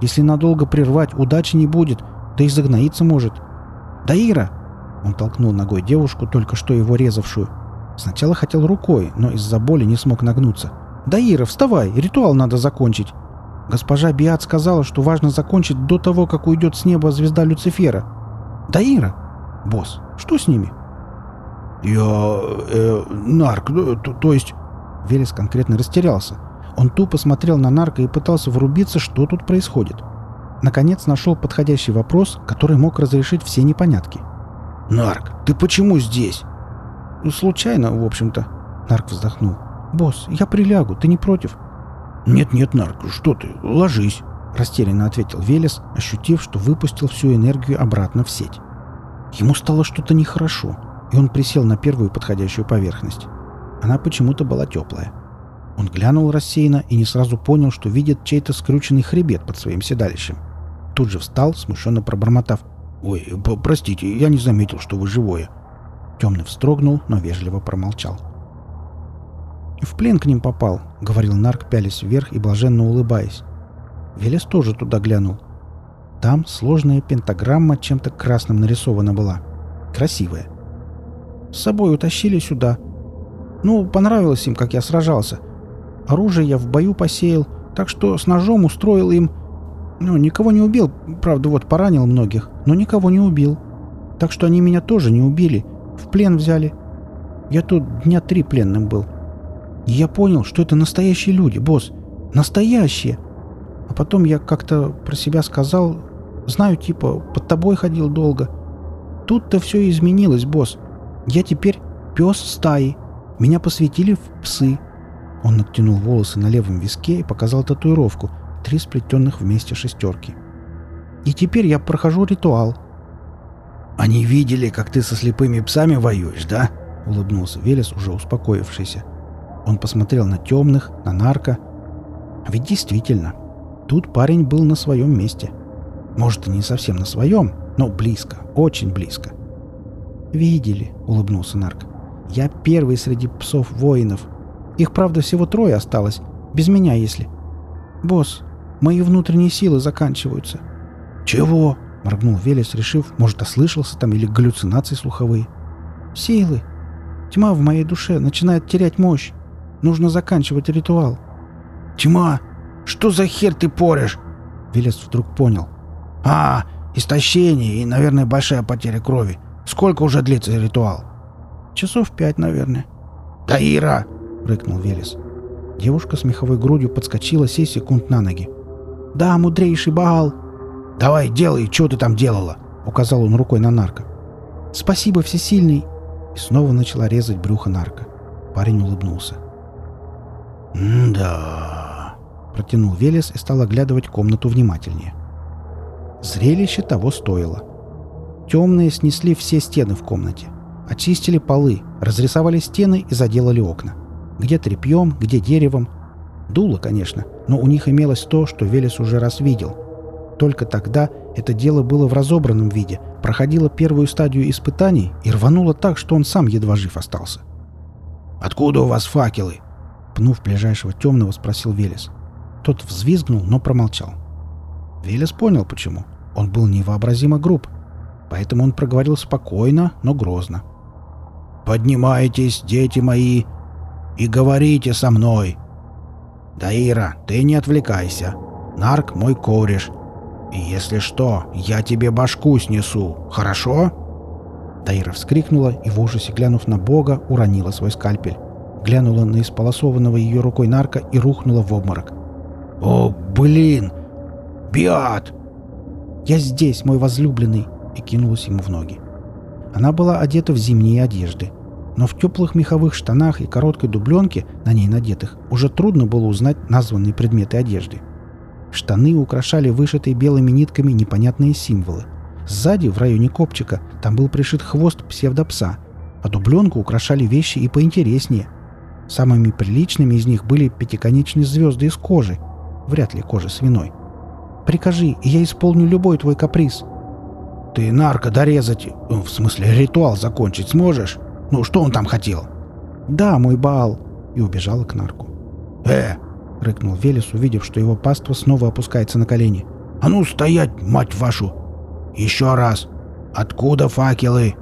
Если надолго прервать, удачи не будет, да и загноиться может. Да Ира! Он толкнул ногой девушку, только что его резавшую. Сначала хотел рукой, но из-за боли не смог нагнуться. «Да, Ира, вставай, ритуал надо закончить!» Госпожа Биат сказала, что важно закончить до того, как уйдет с неба звезда Люцифера. «Да, Ира!» «Босс, что с ними?» «Я... Э, нарк, то, то есть...» Велес конкретно растерялся. Он тупо смотрел на нарко и пытался врубиться, что тут происходит. Наконец нашел подходящий вопрос, который мог разрешить все непонятки. «Нарк, ты почему здесь?» «Случайно, в общем-то», — Нарк вздохнул. «Босс, я прилягу, ты не против?» «Нет-нет, Нарк, что ты, ложись», — растерянно ответил Велес, ощутив, что выпустил всю энергию обратно в сеть. Ему стало что-то нехорошо, и он присел на первую подходящую поверхность. Она почему-то была теплая. Он глянул рассеянно и не сразу понял, что видит чей-то скрюченный хребет под своим седалищем. Тут же встал, смущенно пробормотав. «Ой, простите, я не заметил, что вы живое». Темный вздрогнул, но вежливо промолчал. «В плен к ним попал», — говорил Нарк, пялясь вверх и блаженно улыбаясь. Велес тоже туда глянул. Там сложная пентаграмма чем-то красным нарисована была. Красивая. С собой утащили сюда. Ну, понравилось им, как я сражался. Оружие я в бою посеял, так что с ножом устроил им... Ну, никого не убил, правда, вот поранил многих, но никого не убил. Так что они меня тоже не убили, в плен взяли. Я тут дня три пленным был. И я понял, что это настоящие люди, босс. Настоящие. А потом я как-то про себя сказал, знаю, типа, под тобой ходил долго. Тут-то все изменилось, босс. Я теперь пес стаи. Меня посвятили в псы. Он натянул волосы на левом виске и показал татуировку. Три сплетенных вместе шестерки. И теперь я прохожу ритуал. «Они видели, как ты со слепыми псами воюешь, да?» — улыбнулся Велес, уже успокоившийся. Он посмотрел на темных, на нарко. Ведь действительно, тут парень был на своем месте. Может, и не совсем на своем, но близко, очень близко. «Видели», — улыбнулся нарк. «Я первый среди псов-воинов. Их, правда, всего трое осталось. Без меня, если. Босс, мои внутренние силы заканчиваются». «Чего?» — моргнул Велес, решив, может, ослышался там или галлюцинации слуховые. «Силы. Тьма в моей душе начинает терять мощь. Нужно заканчивать ритуал». «Тьма? Что за хер ты порешь?» Велес вдруг понял. «А, истощение и, наверное, большая потеря крови. Сколько уже длится ритуал?» «Часов пять, наверное». «Да, Ира!» — рыкнул Велес. Девушка с меховой грудью подскочила сей секунд на ноги. «Да, мудрейший Баал!» «Давай, делай, что ты там делала?» — указал он рукой на нарко. «Спасибо, всесильный!» И снова начала резать брюхо нарко. Парень улыбнулся. «Да...» — протянул Велес и стал оглядывать комнату внимательнее. Зрелище того стоило. Темные снесли все стены в комнате. Очистили полы, разрисовали стены и заделали окна. Где тряпьем, где деревом. Дуло, конечно, но у них имелось то, что Велес уже раз видел. Только тогда это дело было в разобранном виде, проходило первую стадию испытаний и рвануло так, что он сам едва жив остался. «Откуда у вас факелы?» Пнув ближайшего темного, спросил Велес. Тот взвизгнул, но промолчал. Велес понял, почему. Он был невообразимо груб. Поэтому он проговорил спокойно, но грозно. «Поднимайтесь, дети мои, и говорите со мной. Даира, ты не отвлекайся. Нарк мой кореш. И если что, я тебе башку снесу, хорошо?» Таира вскрикнула и в ужасе, глянув на Бога, уронила свой скальпель. Глянула на исполосованного ее рукой нарка и рухнула в обморок. «О, блин! Биат!» «Я здесь, мой возлюбленный!» и кинулась ему в ноги. Она была одета в зимние одежды, но в теплых меховых штанах и короткой дубленке, на ней надетых, уже трудно было узнать названные предметы одежды. Штаны украшали вышитые белыми нитками непонятные символы. Сзади, в районе копчика, там был пришит хвост псевдопса, а дубленку украшали вещи и поинтереснее. Самыми приличными из них были пятиконечные звезды из кожи, вряд ли кожи свиной. «Прикажи, и я исполню любой твой каприз», Ты нарко дорезать, э, в смысле ритуал закончить сможешь? Ну, что он там хотел?» «Да, мой Баал!» и убежала к нарку. «Э!» — рыкнул Велес, увидев, что его паства снова опускается на колени. «А ну стоять, мать вашу! Еще раз! Откуда факелы?»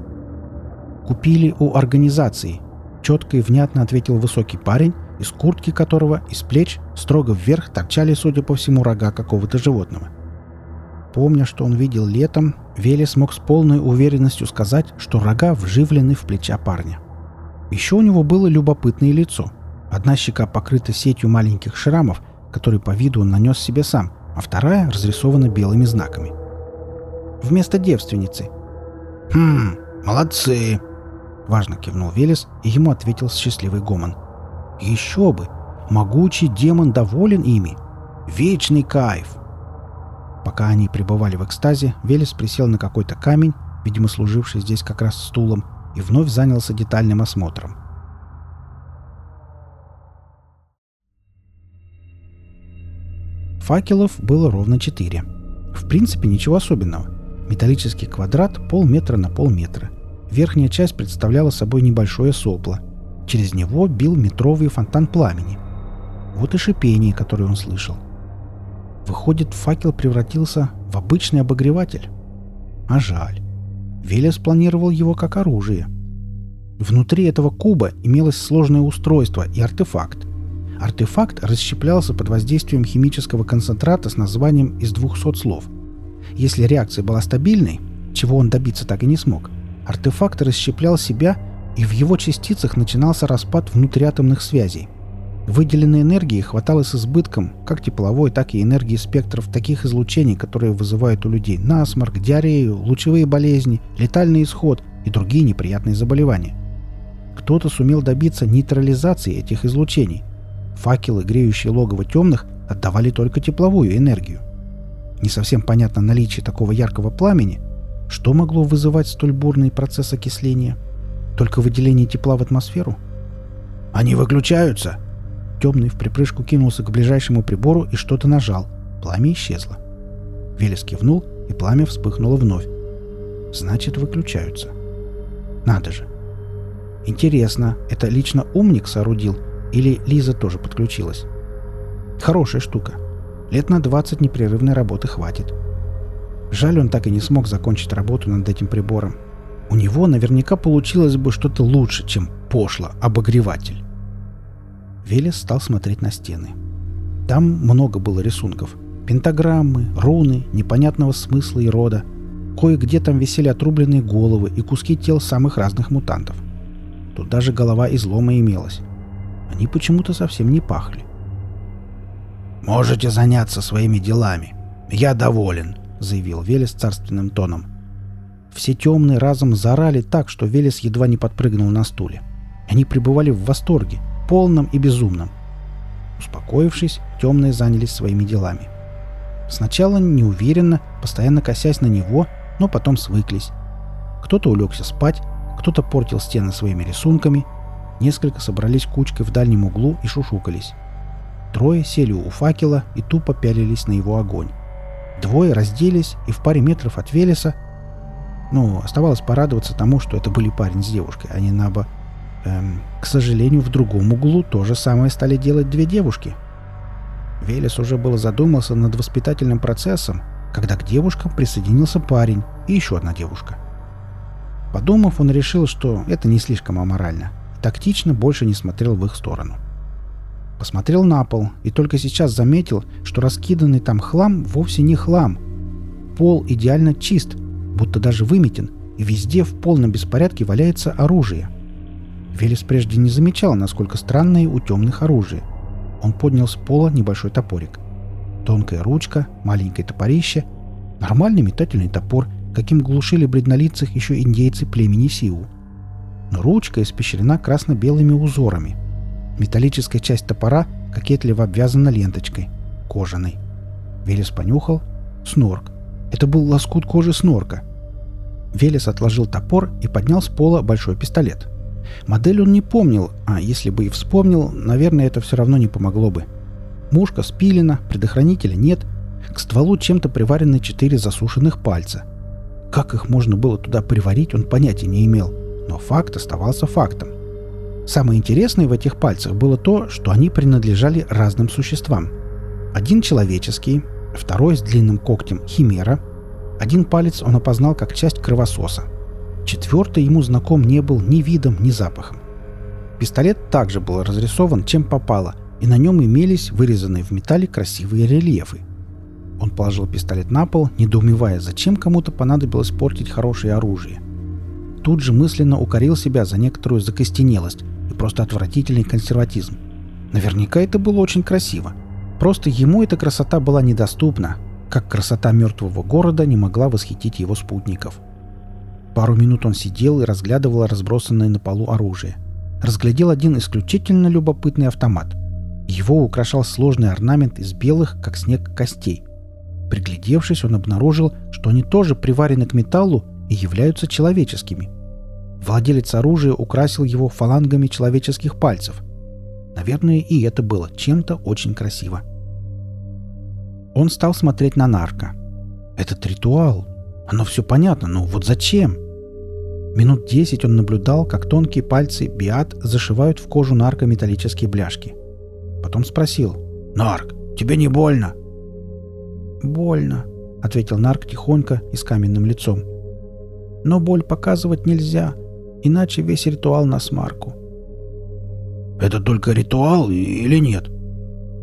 «Купили у организации», — четко и внятно ответил высокий парень, из куртки которого из плеч строго вверх торчали, судя по всему, рога какого-то животного. Помня, что он видел летом, Велес мог с полной уверенностью сказать, что рога вживлены в плеча парня. Еще у него было любопытное лицо. Одна щека покрыта сетью маленьких шрамов, которые по виду он нанес себе сам, а вторая разрисована белыми знаками. Вместо девственницы. «Хм, молодцы!» Важно кивнул Велес, и ему ответил счастливый гомон. «Еще бы! Могучий демон доволен ими! Вечный кайф!» Пока они пребывали в экстазе, Велес присел на какой-то камень, видимо, служивший здесь как раз стулом, и вновь занялся детальным осмотром. Факелов было ровно четыре. В принципе, ничего особенного. Металлический квадрат полметра на полметра. Верхняя часть представляла собой небольшое сопло. Через него бил метровый фонтан пламени. Вот и шипение, которое он слышал. Выходит, факел превратился в обычный обогреватель. А жаль. Велес планировал его как оружие. Внутри этого куба имелось сложное устройство и артефакт. Артефакт расщеплялся под воздействием химического концентрата с названием из 200 слов. Если реакция была стабильной, чего он добиться так и не смог, артефакт расщеплял себя, и в его частицах начинался распад внутриатомных связей. Выделенной энергии хватало с избытком, как тепловой, так и энергии спектров таких излучений, которые вызывают у людей насморк, диарею, лучевые болезни, летальный исход и другие неприятные заболевания. Кто-то сумел добиться нейтрализации этих излучений. Факелы, греющие логово темных, отдавали только тепловую энергию. Не совсем понятно наличие такого яркого пламени. Что могло вызывать столь бурный процесс окисления? Только выделение тепла в атмосферу? «Они выключаются!» Темный в припрыжку кинулся к ближайшему прибору и что-то нажал. Пламя исчезло. Велес кивнул, и пламя вспыхнуло вновь. Значит, выключаются. Надо же. Интересно, это лично умник соорудил или Лиза тоже подключилась? Хорошая штука. Лет на 20 непрерывной работы хватит. Жаль, он так и не смог закончить работу над этим прибором. У него наверняка получилось бы что-то лучше, чем пошло обогреватель. Велес стал смотреть на стены. Там много было рисунков. Пентаграммы, руны, непонятного смысла и рода. Кое-где там висели отрубленные головы и куски тел самых разных мутантов. Тут даже голова излома имелась. Они почему-то совсем не пахли. «Можете заняться своими делами. Я доволен», — заявил Велес царственным тоном. Все темные разом заорали так, что Велес едва не подпрыгнул на стуле. Они пребывали в восторге, полном и безумном. Успокоившись, темные занялись своими делами. Сначала неуверенно, постоянно косясь на него, но потом свыклись. Кто-то улегся спать, кто-то портил стены своими рисунками, несколько собрались кучкой в дальнем углу и шушукались. Трое сели у факела и тупо пялились на его огонь. Двое разделись и в паре метров от Велеса ну, оставалось порадоваться тому, что это были парень с девушкой, а не наоборот. Эм, к сожалению, в другом углу то же самое стали делать две девушки. Велес уже было задумался над воспитательным процессом, когда к девушкам присоединился парень и еще одна девушка. Подумав, он решил, что это не слишком аморально, и тактично больше не смотрел в их сторону. Посмотрел на пол и только сейчас заметил, что раскиданный там хлам вовсе не хлам. Пол идеально чист, будто даже выметен, и везде в полном беспорядке валяется оружие – Велес прежде не замечал, насколько странное у темных оружие. Он поднял с пола небольшой топорик. Тонкая ручка, маленькое топорище, нормальный метательный топор, каким глушили бреднолицых еще индейцы племени Сиу. Но ручка испещрена красно-белыми узорами. Металлическая часть топора кокетливо обвязана ленточкой, кожаной. Велес понюхал. Снорк. Это был лоскут кожи снорка. Велес отложил топор и поднял с пола большой пистолет. Модель он не помнил, а если бы и вспомнил, наверное, это все равно не помогло бы. Мушка спилена, предохранителя нет, к стволу чем-то приварены четыре засушенных пальца. Как их можно было туда приварить, он понятия не имел. Но факт оставался фактом. Самое интересное в этих пальцах было то, что они принадлежали разным существам. Один человеческий, второй с длинным когтем химера. Один палец он опознал как часть кровососа. Четвертый ему знаком не был ни видом, ни запахом. Пистолет также был разрисован чем попало, и на нем имелись вырезанные в металле красивые рельефы. Он положил пистолет на пол, недоумевая, зачем кому-то понадобилось портить хорошее оружие. Тут же мысленно укорил себя за некоторую закостенелость и просто отвратительный консерватизм. Наверняка это было очень красиво. Просто ему эта красота была недоступна, как красота мертвого города не могла восхитить его спутников. Пару минут он сидел и разглядывал разбросанное на полу оружие. Разглядел один исключительно любопытный автомат. Его украшал сложный орнамент из белых, как снег, костей. Приглядевшись, он обнаружил, что они тоже приварены к металлу и являются человеческими. Владелец оружия украсил его фалангами человеческих пальцев. Наверное, и это было чем-то очень красиво. Он стал смотреть на нарко. Этот ритуал, оно все понятно, но вот зачем? Минут десять он наблюдал, как тонкие пальцы Биат зашивают в кожу нарко металлические бляшки. Потом спросил. «Нарк, тебе не больно?» «Больно», — ответил Нарк тихонько и с каменным лицом. «Но боль показывать нельзя, иначе весь ритуал на смарку». «Это только ритуал или нет?»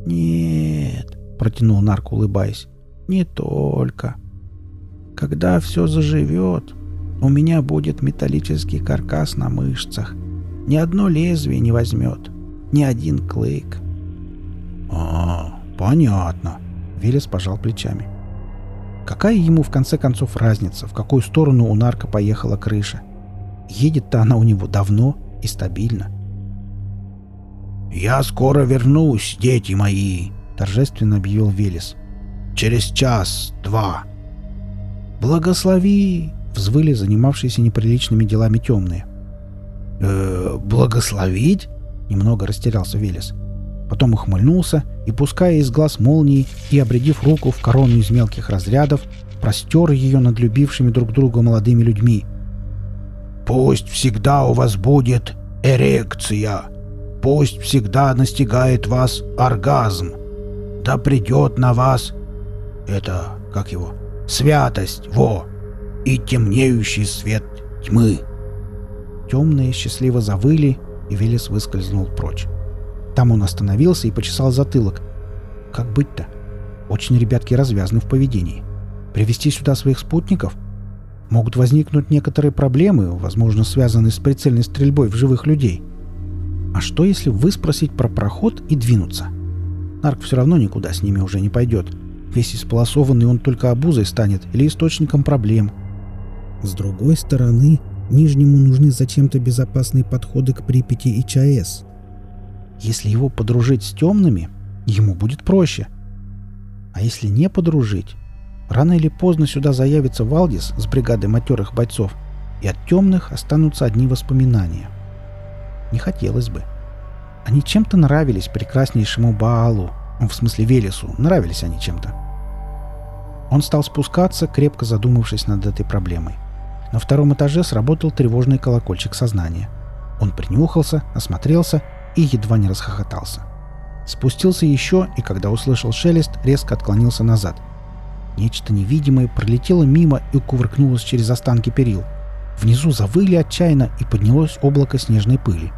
«Нет», — протянул Нарк, улыбаясь. «Не только. Когда все заживет, у меня будет металлический каркас на мышцах. Ни одно лезвие не возьмет, ни один клык». «А, понятно», Велес пожал плечами. Какая ему в конце концов разница, в какую сторону у нарка поехала крыша? Едет-то она у него давно и стабильно. «Я скоро вернусь, дети мои», — торжественно объявил Велес. «Через час-два». «Благослови!» — взвыли занимавшиеся неприличными делами темные. «Э, «Благословить?» — немного растерялся Велес. Потом ухмыльнулся и, пуская из глаз молнии и обредив руку в корону из мелких разрядов, простер ее над любившими друг друга молодыми людьми. «Пусть всегда у вас будет эрекция. Пусть всегда настигает вас оргазм. Да придет на вас... Это, как его? Святость, во! И темнеющий свет тьмы!» Темные счастливо завыли, и Велес выскользнул прочь. Там он остановился и почесал затылок. Как быть-то? Очень ребятки развязаны в поведении. Привести сюда своих спутников? Могут возникнуть некоторые проблемы, возможно, связанные с прицельной стрельбой в живых людей. А что, если выспросить про проход и двинуться? Нарк все равно никуда с ними уже не пойдет. Весь исполосованный он только обузой станет или источником проблем. С другой стороны, Нижнему нужны зачем-то безопасные подходы к Припяти и ЧАЭС. Если его подружить с темными, ему будет проще. А если не подружить, рано или поздно сюда заявится Валдис с бригадой матерых бойцов, и от темных останутся одни воспоминания. Не хотелось бы. Они чем-то нравились прекраснейшему Баалу, в смысле Велесу, нравились они чем-то. Он стал спускаться, крепко задумавшись над этой проблемой. На втором этаже сработал тревожный колокольчик сознания. Он принюхался, осмотрелся и едва не расхохотался. Спустился еще, и когда услышал шелест, резко отклонился назад. Нечто невидимое пролетело мимо и кувыркнулось через останки перил. Внизу завыли отчаянно, и поднялось облако снежной пыли.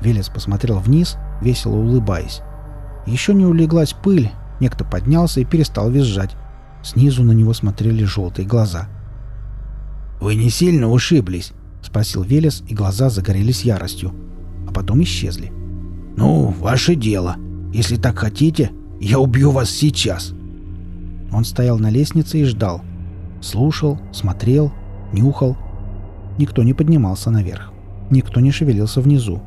Велес посмотрел вниз, весело улыбаясь. Еще не улеглась пыль, некто поднялся и перестал визжать. Снизу на него смотрели желтые глаза. «Вы не сильно ушиблись?» — спросил Велес, и глаза загорелись яростью а потом исчезли. «Ну, ваше дело. Если так хотите, я убью вас сейчас». Он стоял на лестнице и ждал. Слушал, смотрел, нюхал. Никто не поднимался наверх. Никто не шевелился внизу.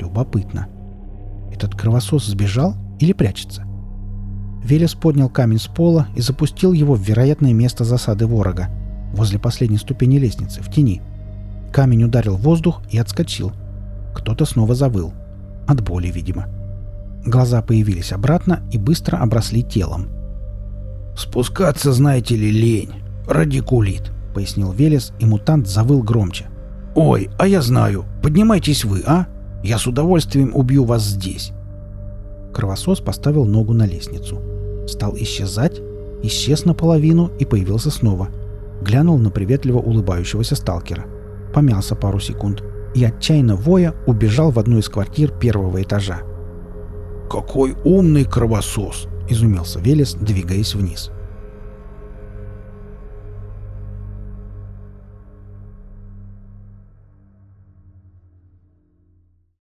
Любопытно. Этот кровосос сбежал или прячется? Велес поднял камень с пола и запустил его в вероятное место засады ворога, возле последней ступени лестницы, в тени. Камень ударил в воздух и отскочил – кто-то снова завыл. От боли, видимо. Глаза появились обратно и быстро обросли телом. «Спускаться, знаете ли, лень. Радикулит. — пояснил Велес, и мутант завыл громче. «Ой, а я знаю. Поднимайтесь вы, а? Я с удовольствием убью вас здесь». Кровосос поставил ногу на лестницу. Стал исчезать, исчез наполовину и появился снова. Глянул на приветливо улыбающегося сталкера. Помялся пару секунд и, отчаянно воя, убежал в одну из квартир первого этажа. «Какой умный кровосос!» — изумился Велес, двигаясь вниз.